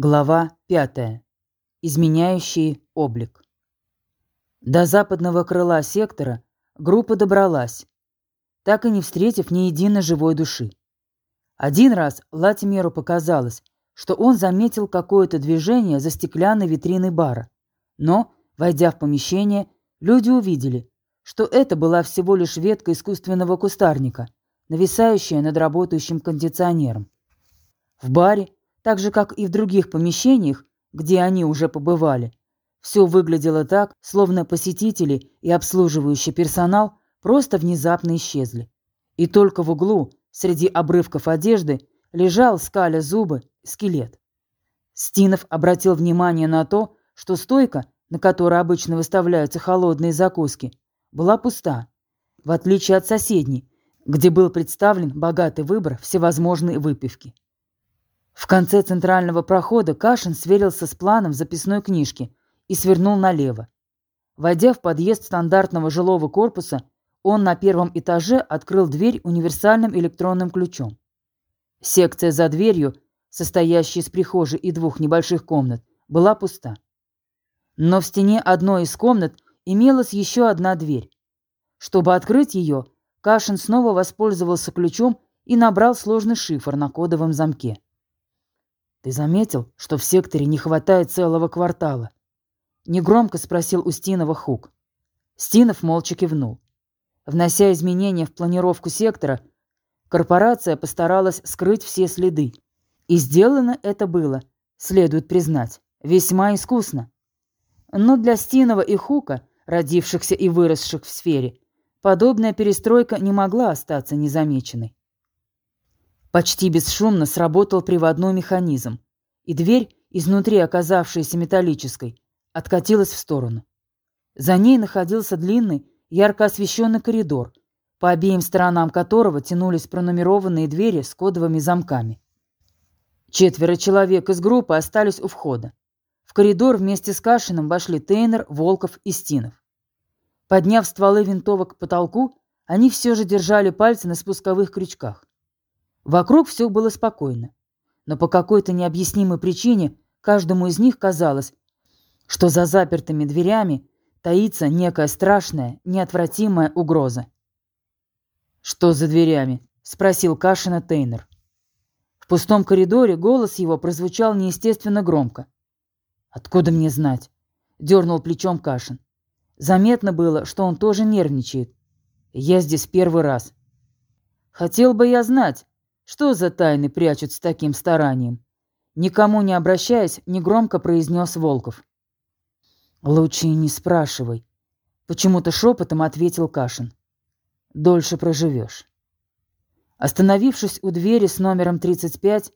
Глава 5. Изменяющий облик. До западного крыла сектора группа добралась, так и не встретив ни единой живой души. Один раз Латимеру показалось, что он заметил какое-то движение за стеклянной витриной бара. Но, войдя в помещение, люди увидели, что это была всего лишь ветка искусственного кустарника, нависающая над работающим кондиционером. В баре так же, как и в других помещениях, где они уже побывали. Все выглядело так, словно посетители и обслуживающий персонал просто внезапно исчезли. И только в углу, среди обрывков одежды, лежал, скаля зубы, скелет. Стинов обратил внимание на то, что стойка, на которой обычно выставляются холодные закуски, была пуста, в отличие от соседней, где был представлен богатый выбор всевозможной выпивки. В конце центрального прохода Кашин сверился с планом записной книжки и свернул налево. Войдя в подъезд стандартного жилого корпуса, он на первом этаже открыл дверь универсальным электронным ключом. Секция за дверью, состоящая из прихожей и двух небольших комнат, была пуста. Но в стене одной из комнат имелась еще одна дверь. Чтобы открыть ее, Кашин снова воспользовался ключом и набрал сложный шифр на кодовом замке. «Ты заметил, что в секторе не хватает целого квартала?» Негромко спросил у Стинова Хук. Стинов молча кивнул. Внося изменения в планировку сектора, корпорация постаралась скрыть все следы. И сделано это было, следует признать, весьма искусно. Но для Стинова и Хука, родившихся и выросших в сфере, подобная перестройка не могла остаться незамеченной. Почти бесшумно сработал приводной механизм, и дверь, изнутри оказавшаяся металлической, откатилась в сторону. За ней находился длинный, ярко освещенный коридор, по обеим сторонам которого тянулись пронумерованные двери с кодовыми замками. Четверо человек из группы остались у входа. В коридор вместе с Кашиным вошли Тейнер, Волков и Стинов. Подняв стволы винтовок к потолку, они все же держали пальцы на спусковых крючках. Вокруг все было спокойно. Но по какой-то необъяснимой причине каждому из них казалось, что за запертыми дверями таится некая страшная, неотвратимая угроза. «Что за дверями?» — спросил Кашина Тейнер. В пустом коридоре голос его прозвучал неестественно громко. «Откуда мне знать?» — дернул плечом Кашин. Заметно было, что он тоже нервничает. «Я здесь первый раз». «Хотел бы я знать, что за тайны прячут с таким старанием? Никому не обращаясь, негромко произнес Волков. Лучше не спрашивай. Почему-то шепотом ответил Кашин. Дольше проживешь. Остановившись у двери с номером 35,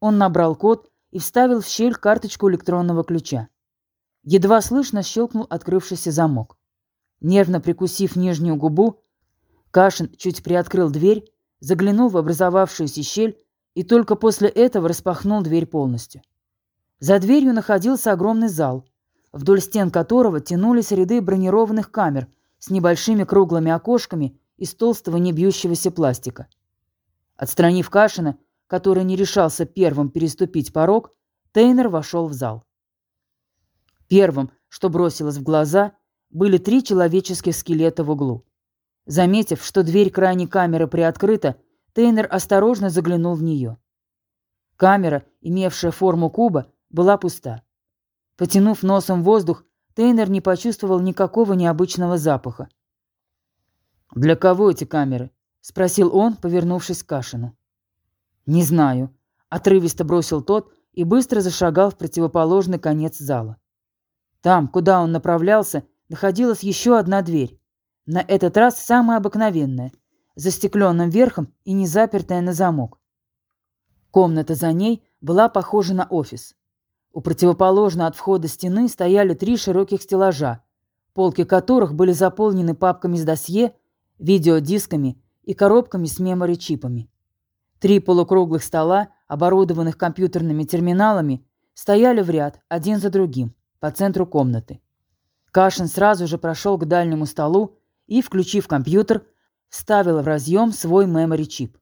он набрал код и вставил в щель карточку электронного ключа. Едва слышно щелкнул открывшийся замок. Нервно прикусив нижнюю губу, Кашин чуть приоткрыл дверь заглянул в образовавшуюся щель и только после этого распахнул дверь полностью. За дверью находился огромный зал, вдоль стен которого тянулись ряды бронированных камер с небольшими круглыми окошками из толстого небьющегося пластика. Отстранив Кашина, который не решался первым переступить порог, Тейнер вошел в зал. Первым, что бросилось в глаза, были три человеческих скелета в углу. Заметив, что дверь крайней камеры приоткрыта, Тейнер осторожно заглянул в нее. Камера, имевшая форму куба, была пуста. Потянув носом воздух, Тейнер не почувствовал никакого необычного запаха. «Для кого эти камеры?» — спросил он, повернувшись к Кашину. «Не знаю», — отрывисто бросил тот и быстро зашагал в противоположный конец зала. Там, куда он направлялся, находилась еще одна дверь. На этот раз самая обыкновенная, застекленным верхом и не запертая на замок. Комната за ней была похожа на офис. У противоположно от входа стены стояли три широких стеллажа, полки которых были заполнены папками с досье, видеодисками и коробками с мемори-чипами. Три полукруглых стола, оборудованных компьютерными терминалами, стояли в ряд, один за другим, по центру комнаты. Кашин сразу же прошел к дальнему столу и, включив компьютер, вставила в разъем свой memory чип.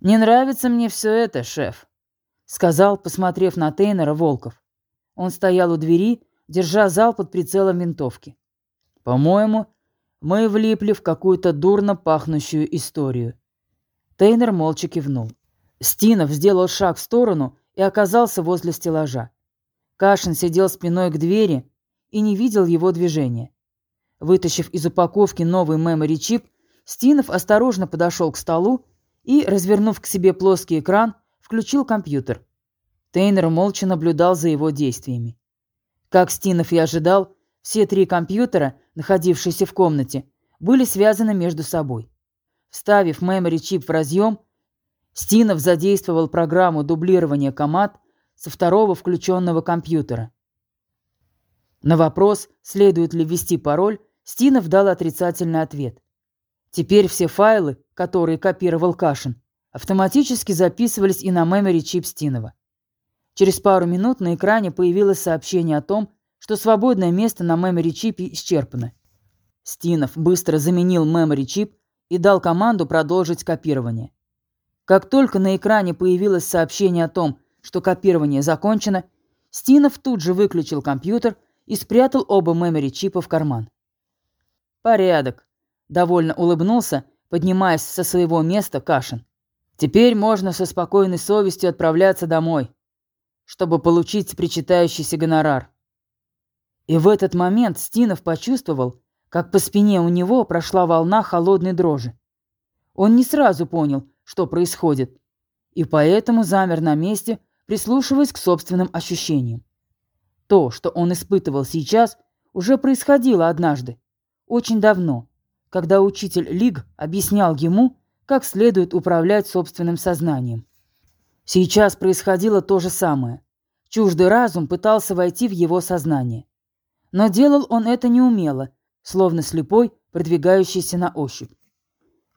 «Не нравится мне все это, шеф», — сказал, посмотрев на Тейнера Волков. Он стоял у двери, держа зал под прицелом винтовки. «По-моему, мы влипли в какую-то дурно пахнущую историю». Тейнер молча кивнул. Стинов сделал шаг в сторону и оказался возле стеллажа. Кашин сидел спиной к двери и не видел его движения. Вытащив из упаковки новый мемори-чип, Стинов осторожно подошел к столу и, развернув к себе плоский экран, включил компьютер. Тейнер молча наблюдал за его действиями. Как Стинов и ожидал, все три компьютера, находившиеся в комнате, были связаны между собой. Вставив мемори-чип в разъем, Стинов задействовал программу дублирования команд со второго включенного компьютера. На вопрос, следует ли ввести пароль, Стинов дал отрицательный ответ. Теперь все файлы, которые копировал Кашин, автоматически записывались и на мемори чип Стинова. Через пару минут на экране появилось сообщение о том, что свободное место на мемори чипе исчерпано. Стинов быстро заменил мемори чип и дал команду продолжить копирование. Как только на экране появилось сообщение о том, что копирование закончено, Стинов тут же выключил компьютер и спрятал оба мемори-чипа в карман. «Порядок», — довольно улыбнулся, поднимаясь со своего места Кашин. «Теперь можно со спокойной совестью отправляться домой, чтобы получить причитающийся гонорар». И в этот момент Стинов почувствовал, как по спине у него прошла волна холодной дрожи. Он не сразу понял, что происходит, и поэтому замер на месте, прислушиваясь к собственным ощущениям. То, что он испытывал сейчас, уже происходило однажды, очень давно, когда учитель Лиг объяснял ему, как следует управлять собственным сознанием. Сейчас происходило то же самое. Чуждый разум пытался войти в его сознание. Но делал он это неумело, словно слепой, продвигающийся на ощупь.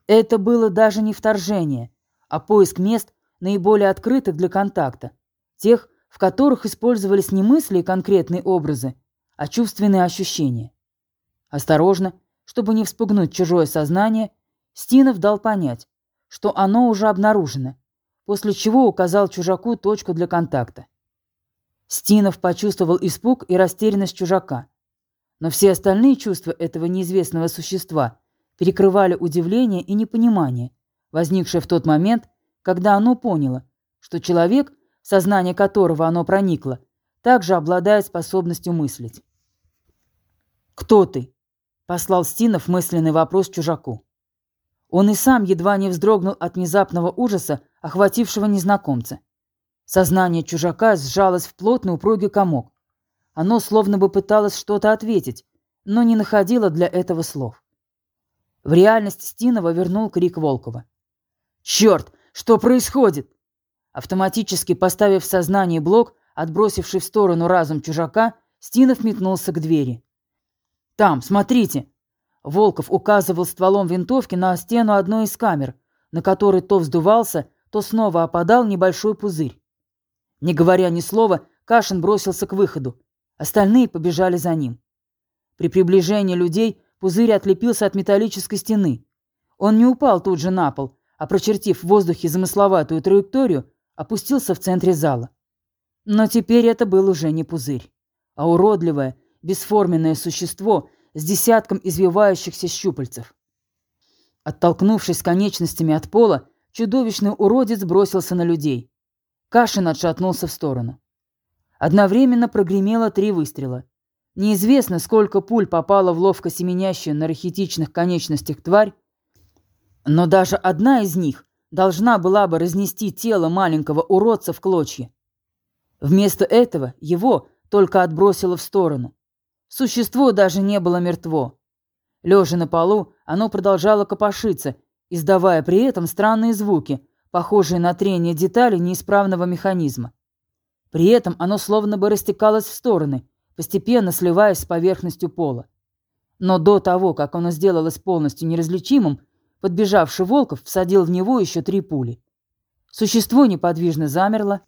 Это было даже не вторжение, а поиск мест, наиболее открытых для контакта, тех, в которых использовались не мысли и конкретные образы, а чувственные ощущения. Осторожно, чтобы не вспугнуть чужое сознание, Стинов дал понять, что оно уже обнаружено, после чего указал чужаку точку для контакта. Стинов почувствовал испуг и растерянность чужака. Но все остальные чувства этого неизвестного существа перекрывали удивление и непонимание, возникшее в тот момент, когда оно поняло, что человек, сознание которого оно проникло, также обладает способностью мыслить. «Кто ты?» – послал Стинов мысленный вопрос чужаку. Он и сам едва не вздрогнул от внезапного ужаса, охватившего незнакомца. Сознание чужака сжалось в плотный упругий комок. Оно словно бы пыталось что-то ответить, но не находило для этого слов. В реальность Стинова вернул крик Волкова. «Черт! Что происходит?» Автоматически поставив в сознание блок, отбросивший в сторону разум чужака, Стинов метнулся к двери. «Там, смотрите!» Волков указывал стволом винтовки на стену одной из камер, на которой то вздувался, то снова опадал небольшой пузырь. Не говоря ни слова, Кашин бросился к выходу. Остальные побежали за ним. При приближении людей Пузырь отлепился от металлической стены. Он не упал тут же на пол, а, прочертив в воздухе замысловатую траекторию, опустился в центре зала. Но теперь это был уже не пузырь, а уродливое, бесформенное существо с десятком извивающихся щупальцев. Оттолкнувшись конечностями от пола, чудовищный уродец бросился на людей. Кашин отшатнулся в сторону. Одновременно прогремело три выстрела. Неизвестно, сколько пуль попало в ловко семенящую на рахитичных конечностях тварь, но даже одна из них должна была бы разнести тело маленького уродца в клочья. Вместо этого его только отбросило в сторону. Существо даже не было мертво. Лежа на полу, оно продолжало копошиться, издавая при этом странные звуки, похожие на трение деталей неисправного механизма. При этом оно словно бы растекалось в стороны, постепенно сливаясь с поверхностью пола. Но до того, как оно сделалось полностью неразличимым, подбежавший Волков всадил в него еще три пули. Существо неподвижно замерло,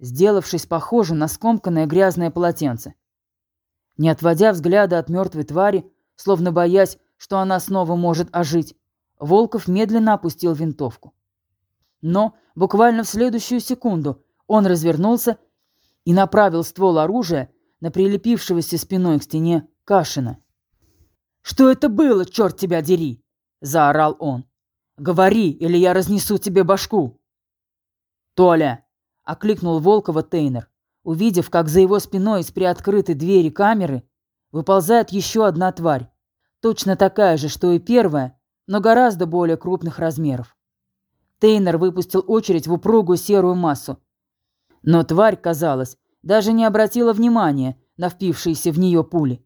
сделавшись похожим на скомканное грязное полотенце. Не отводя взгляда от мертвой твари, словно боясь, что она снова может ожить, Волков медленно опустил винтовку. Но буквально в следующую секунду Он развернулся и направил ствол оружия на прилепившегося спиной к стене Кашина. «Что это было, черт тебя дери?» – заорал он. «Говори, или я разнесу тебе башку!» «Толя!» – окликнул Волкова Тейнер, увидев, как за его спиной из приоткрытой двери камеры выползает еще одна тварь, точно такая же, что и первая, но гораздо более крупных размеров. Тейнер выпустил очередь в упругую серую массу. Но тварь, казалось, даже не обратила внимания на впившиеся в нее пули.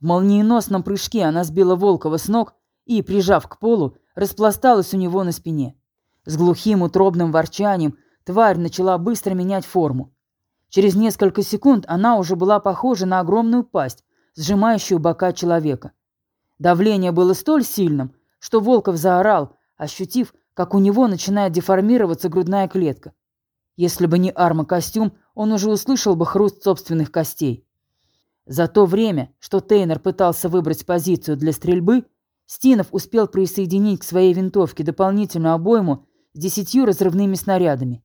В молниеносном прыжке она сбила Волкова с ног и, прижав к полу, распласталась у него на спине. С глухим утробным ворчанием тварь начала быстро менять форму. Через несколько секунд она уже была похожа на огромную пасть, сжимающую бока человека. Давление было столь сильным, что Волков заорал, ощутив, как у него начинает деформироваться грудная клетка. Если бы не армокостюм, он уже услышал бы хруст собственных костей. За то время, что Тейнер пытался выбрать позицию для стрельбы, Стинов успел присоединить к своей винтовке дополнительную обойму с десятью разрывными снарядами.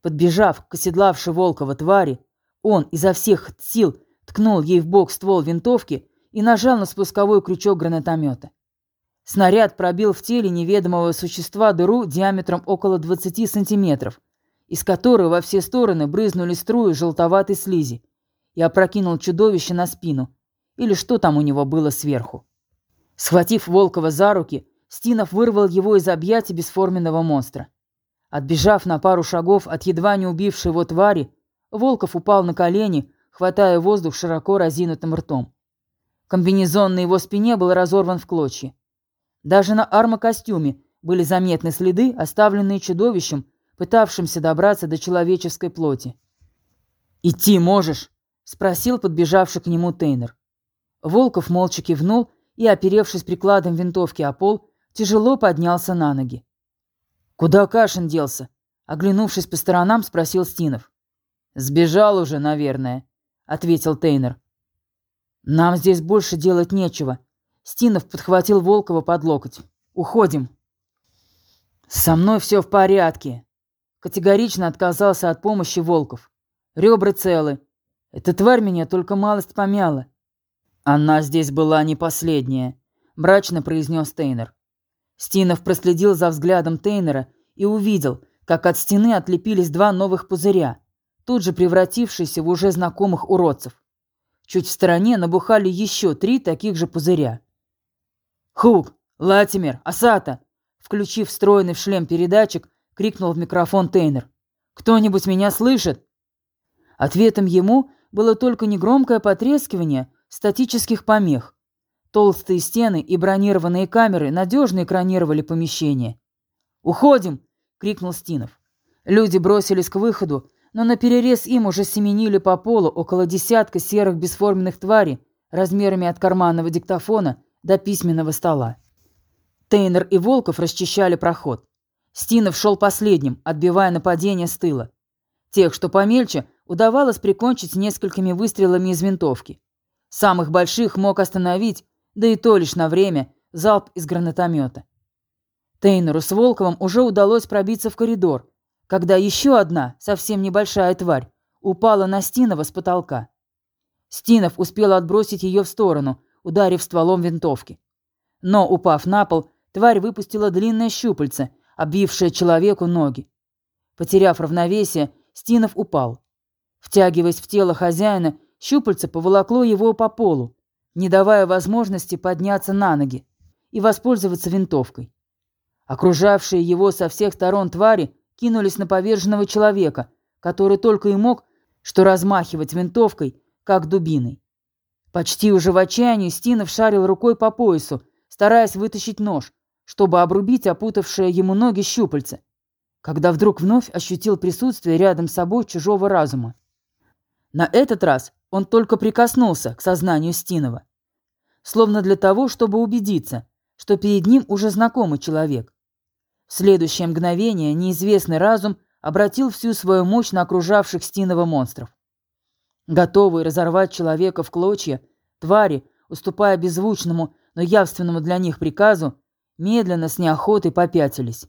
Подбежав к оседлавшей Волкова твари, он изо всех сил ткнул ей в бок ствол винтовки и нажал на спусковой крючок гранатомета. Снаряд пробил в теле неведомого существа дыру диаметром около 20 сантиметров, из которой во все стороны брызнули струи желтоватой слизи, и опрокинул чудовище на спину, или что там у него было сверху. Схватив Волкова за руки, Стинов вырвал его из объятий бесформенного монстра. Отбежав на пару шагов от едва не убившей его твари, Волков упал на колени, хватая воздух широко разинутым ртом. Комбинезон на его спине был разорван в клочья. Даже на армокостюме были заметны следы, оставленные чудовищем, пытавшимся добраться до человеческой плоти. «Идти можешь?» — спросил подбежавший к нему Тейнер. Волков молча кивнул и, оперевшись прикладом винтовки о пол, тяжело поднялся на ноги. «Куда Кашин делся?» — оглянувшись по сторонам, спросил Стинов. «Сбежал уже, наверное», — ответил Тейнер. «Нам здесь больше делать нечего», Стинов подхватил Волкова под локоть. «Уходим». «Со мной все в порядке», — категорично отказался от помощи Волков. «Ребра целы. Эта тварь меня только малость помяла». «Она здесь была не последняя», — мрачно произнес Тейнер. Стинов проследил за взглядом Тейнера и увидел, как от стены отлепились два новых пузыря, тут же превратившиеся в уже знакомых уродцев. Чуть в стороне набухали еще три таких же пузыря. «Хук! Латимер! Асата!» Включив встроенный в шлем передатчик, крикнул в микрофон Тейнер. «Кто-нибудь меня слышит?» Ответом ему было только негромкое потрескивание статических помех. Толстые стены и бронированные камеры надежно экранировали помещение. «Уходим!» — крикнул Стинов. Люди бросились к выходу, но на перерез им уже семенили по полу около десятка серых бесформенных тварей размерами от карманного диктофона до письменного стола. Тейнер и Волков расчищали проход. Стинов шел последним, отбивая нападение с тыла. Тех, что помельче, удавалось прикончить несколькими выстрелами из винтовки. Самых больших мог остановить, да и то лишь на время, залп из гранатомета. Тейнеру с Волковым уже удалось пробиться в коридор, когда еще одна, совсем небольшая тварь, упала на Стинова с потолка. Стинов успел отбросить ее в сторону, ударив стволом винтовки. Но, упав на пол, тварь выпустила длинное щупальце, обвившее человеку ноги. Потеряв равновесие, Стинов упал. Втягиваясь в тело хозяина, щупальце поволокло его по полу, не давая возможности подняться на ноги и воспользоваться винтовкой. Окружавшие его со всех сторон твари кинулись на поверженного человека, который только и мог что размахивать винтовкой, как дубиной. Почти уже в отчаянии Стинов шарил рукой по поясу, стараясь вытащить нож, чтобы обрубить опутавшее ему ноги щупальце, когда вдруг вновь ощутил присутствие рядом с собой чужого разума. На этот раз он только прикоснулся к сознанию Стинова, словно для того, чтобы убедиться, что перед ним уже знакомый человек. В следующее мгновение неизвестный разум обратил всю свою мощь на окружавших Стинова монстров. Готовые разорвать человека в клочья, твари, уступая беззвучному, но явственному для них приказу, медленно с неохотой попятились.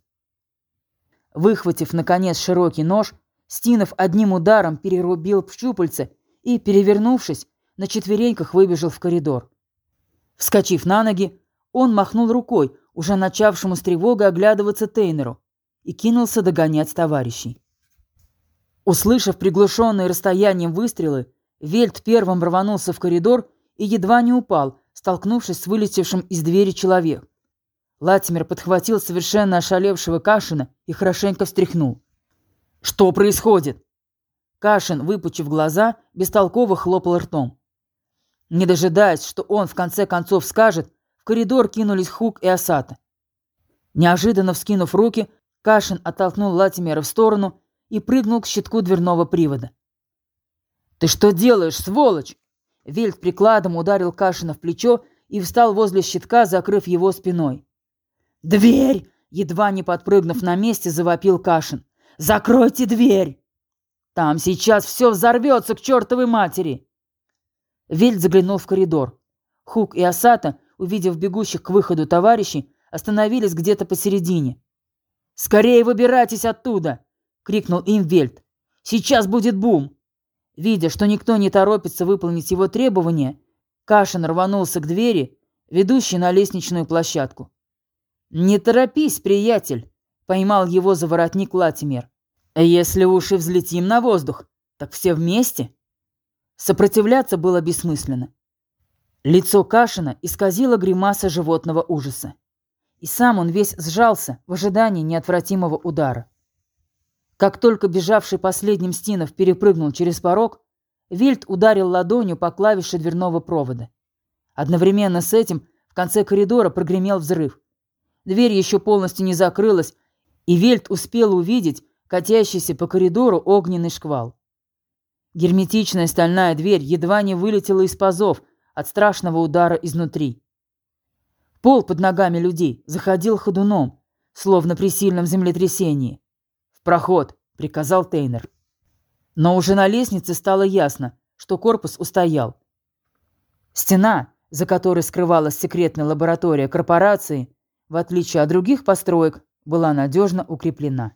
Выхватив, наконец, широкий нож, Стинов одним ударом перерубил щупальце и, перевернувшись, на четвереньках выбежал в коридор. Вскочив на ноги, он махнул рукой, уже начавшему с тревогой оглядываться Тейнеру, и кинулся догонять товарищей. Услышав приглушенные расстоянием выстрелы, Вельт первым рванулся в коридор и едва не упал, столкнувшись с вылетевшим из двери человек. Латимер подхватил совершенно ошалевшего Кашина и хорошенько встряхнул. «Что происходит?» Кашин, выпучив глаза, бестолково хлопал ртом. Не дожидаясь, что он в конце концов скажет, в коридор кинулись Хук и Асата. Неожиданно вскинув руки, Кашин оттолкнул Латимера в сторону и прыгнул к щитку дверного привода. «Ты что делаешь, сволочь?» Вельт прикладом ударил Кашина в плечо и встал возле щитка, закрыв его спиной. «Дверь!» — едва не подпрыгнув на месте, завопил Кашин. «Закройте дверь! Там сейчас все взорвется к чертовой матери!» Вельт заглянул в коридор. Хук и Асата, увидев бегущих к выходу товарищей, остановились где-то посередине. «Скорее выбирайтесь оттуда!» — крикнул им Вельт. «Сейчас будет бум!» Видя, что никто не торопится выполнить его требования, Кашин рванулся к двери, ведущей на лестничную площадку. «Не торопись, приятель!» — поймал его за воротник Латимер. «Если уж и взлетим на воздух, так все вместе!» Сопротивляться было бессмысленно. Лицо Кашина исказило гримаса животного ужаса. И сам он весь сжался в ожидании неотвратимого удара. Как только бежавший последним Стинов перепрыгнул через порог, Вильд ударил ладонью по клавише дверного провода. Одновременно с этим в конце коридора прогремел взрыв. Дверь еще полностью не закрылась, и Вельт успел увидеть катящийся по коридору огненный шквал. Герметичная стальная дверь едва не вылетела из пазов от страшного удара изнутри. Пол под ногами людей заходил ходуном, словно при сильном землетрясении. «В проход!» — приказал Тейнер. Но уже на лестнице стало ясно, что корпус устоял. Стена, за которой скрывалась секретная лаборатория корпорации, в отличие от других построек, была надежно укреплена.